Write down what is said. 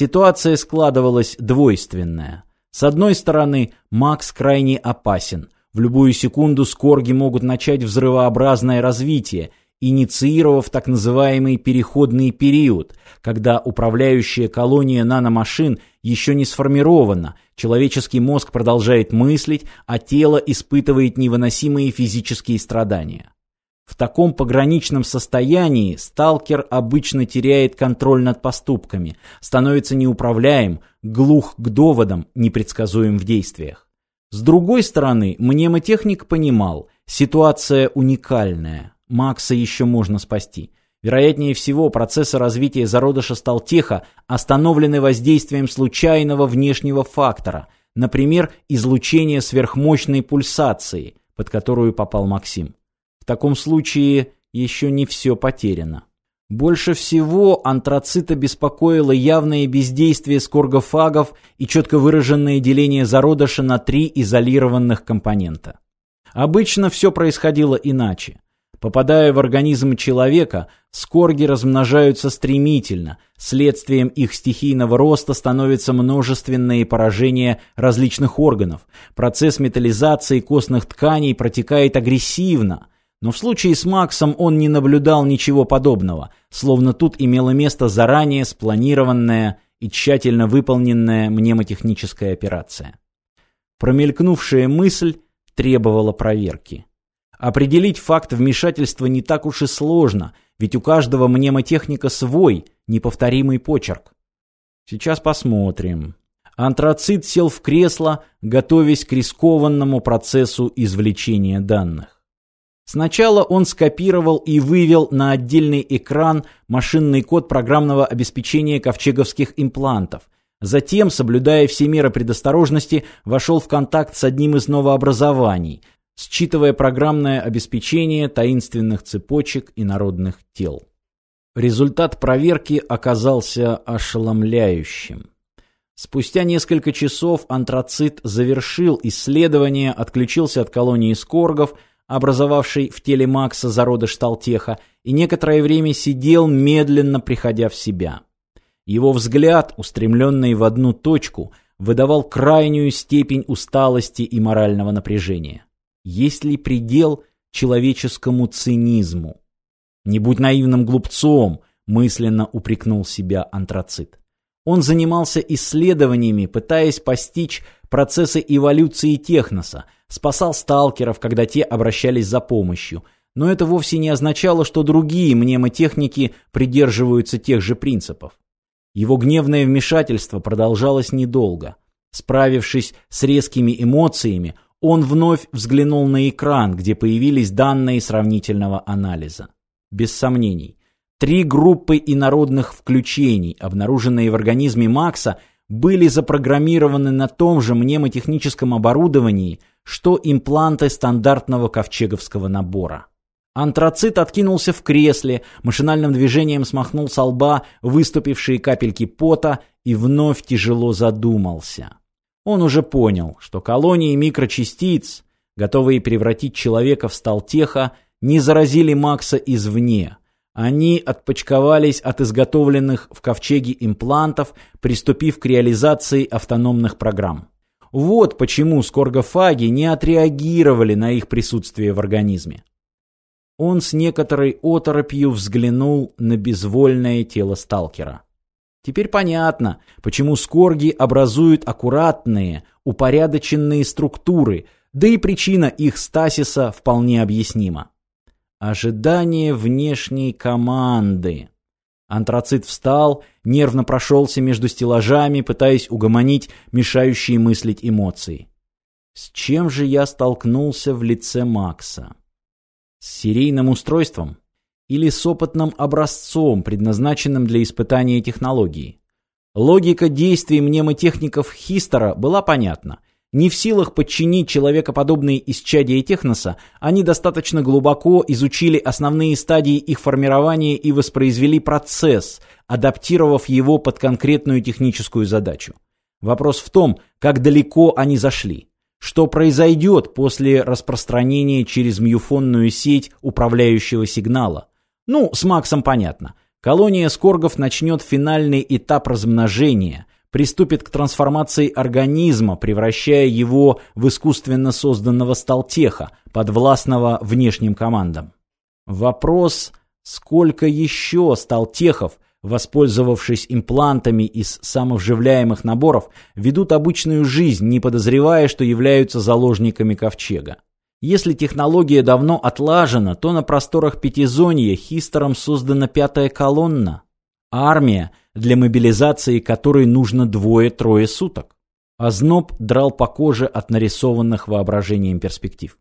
Ситуация складывалась двойственная. С одной стороны, Макс крайне опасен. В любую секунду скорги могут начать взрывообразное развитие, инициировав так называемый переходный период, когда управляющая колония наномашин еще не сформирована, человеческий мозг продолжает мыслить, а тело испытывает невыносимые физические страдания. В таком пограничном состоянии сталкер обычно теряет контроль над поступками, становится неуправляем, глух к доводам, непредсказуем в действиях. С другой стороны, мнемотехник понимал, ситуация уникальная, Макса еще можно спасти. Вероятнее всего, процессы развития зародыша Сталтеха остановлены воздействием случайного внешнего фактора, например, излучения сверхмощной пульсации, под которую попал Максим. Таком случае еще не все потеряно. Больше всего антрацита беспокоило явное бездействие скоргофагов и четко выраженное деление зародыша на три изолированных компонента. Обычно все происходило иначе. Попадая в организм человека, скорги размножаются стремительно, следствием их стихийного роста становятся множественные поражения различных органов, процесс металлизации костных тканей протекает агрессивно, но в случае с Максом он не наблюдал ничего подобного, словно тут имела место заранее спланированная и тщательно выполненная мнемотехническая операция. Промелькнувшая мысль требовала проверки. Определить факт вмешательства не так уж и сложно, ведь у каждого мнемотехника свой, неповторимый почерк. Сейчас посмотрим. Антрацит сел в кресло, готовясь к рискованному процессу извлечения данных. Сначала он скопировал и вывел на отдельный экран машинный код программного обеспечения ковчеговских имплантов. Затем, соблюдая все меры предосторожности, вошел в контакт с одним из новообразований, считывая программное обеспечение таинственных цепочек и народных тел. Результат проверки оказался ошеломляющим. Спустя несколько часов антрацит завершил исследование, отключился от колонии скоргов – образовавший в теле Макса зародыш Талтеха, и некоторое время сидел, медленно приходя в себя. Его взгляд, устремленный в одну точку, выдавал крайнюю степень усталости и морального напряжения. Есть ли предел человеческому цинизму? «Не будь наивным глупцом», — мысленно упрекнул себя антрацит. Он занимался исследованиями, пытаясь постичь процессы эволюции техноса, спасал сталкеров, когда те обращались за помощью. Но это вовсе не означало, что другие мнемотехники придерживаются тех же принципов. Его гневное вмешательство продолжалось недолго. Справившись с резкими эмоциями, он вновь взглянул на экран, где появились данные сравнительного анализа. Без сомнений, три группы инородных включений, обнаруженные в организме Макса, были запрограммированы на том же мнемотехническом оборудовании, что импланты стандартного ковчеговского набора. Антрацит откинулся в кресле, машинальным движением смахнул со лба выступившие капельки пота и вновь тяжело задумался. Он уже понял, что колонии микрочастиц, готовые превратить человека в сталтеха, не заразили Макса извне, они отпочковались от изготовленных в ковчеге имплантов, приступив к реализации автономных программ. Вот почему скоргофаги не отреагировали на их присутствие в организме. Он с некоторой оторопью взглянул на безвольное тело сталкера. Теперь понятно, почему скорги образуют аккуратные, упорядоченные структуры, да и причина их стасиса вполне объяснима. Ожидание внешней команды. Антрацит встал, нервно прошелся между стеллажами, пытаясь угомонить мешающие мыслить эмоции. С чем же я столкнулся в лице Макса? С серийным устройством? Или с опытным образцом, предназначенным для испытания технологии? Логика действий мнемотехников Хистера была понятна – не в силах подчинить человекоподобные исчадия техноса, они достаточно глубоко изучили основные стадии их формирования и воспроизвели процесс, адаптировав его под конкретную техническую задачу. Вопрос в том, как далеко они зашли. Что произойдет после распространения через мюфонную сеть управляющего сигнала? Ну, с Максом понятно. Колония скоргов начнет финальный этап размножения, приступит к трансформации организма, превращая его в искусственно созданного сталтеха, подвластного внешним командам. Вопрос, сколько еще сталтехов, воспользовавшись имплантами из самовживляемых наборов, ведут обычную жизнь, не подозревая, что являются заложниками ковчега. Если технология давно отлажена, то на просторах Пятизонья Хистером создана пятая колонна. Армия, для мобилизации которой нужно двое-трое суток. Озноб драл по коже от нарисованных воображением перспектив.